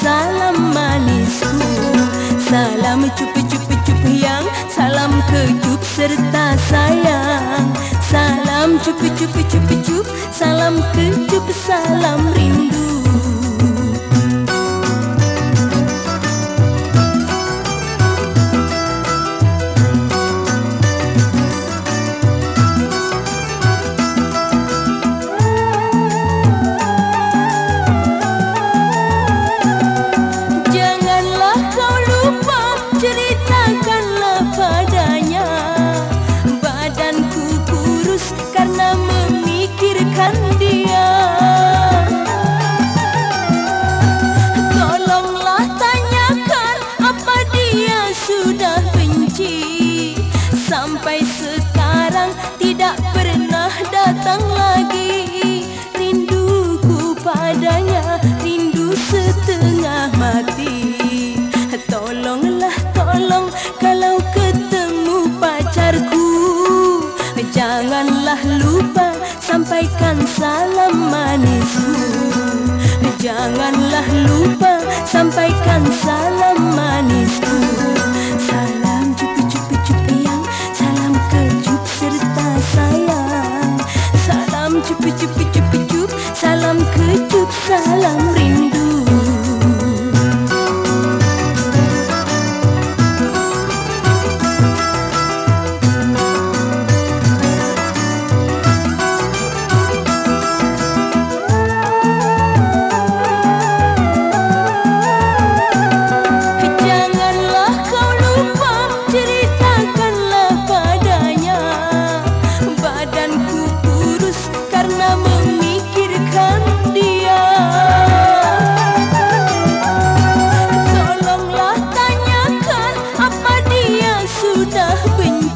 salam manisku Salam cup-cup-cup yang salam kecup serta sayang. Salam cup-cup-cup-cup salam kecup salam rindu Sampai sekarang tidak pernah datang lagi. Rinduku padanya rindu setengah mati. Tolonglah tolong kalau ketemu pacarku. Janganlah lupa sampaikan salam manisku. Janganlah lupa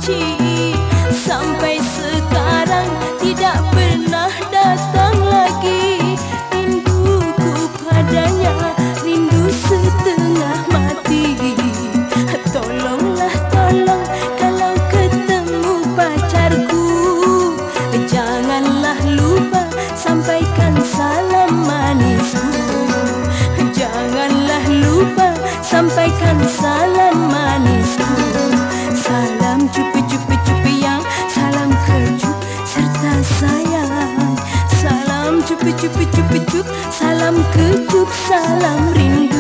benci Sampai sekarang tidak pernah datang lagi. Rinduku padanya rindu setengah mati. Tolonglah tolong kalau ketemu pacarku. Janganlah lupa sampaikan salam manisku. Janganlah lupa sampaikan salam manisku Cupi-cupi-cupi yang salam kecup serta sayang. Salam cupi-cupi-cupi-cup salam kecup salam rindu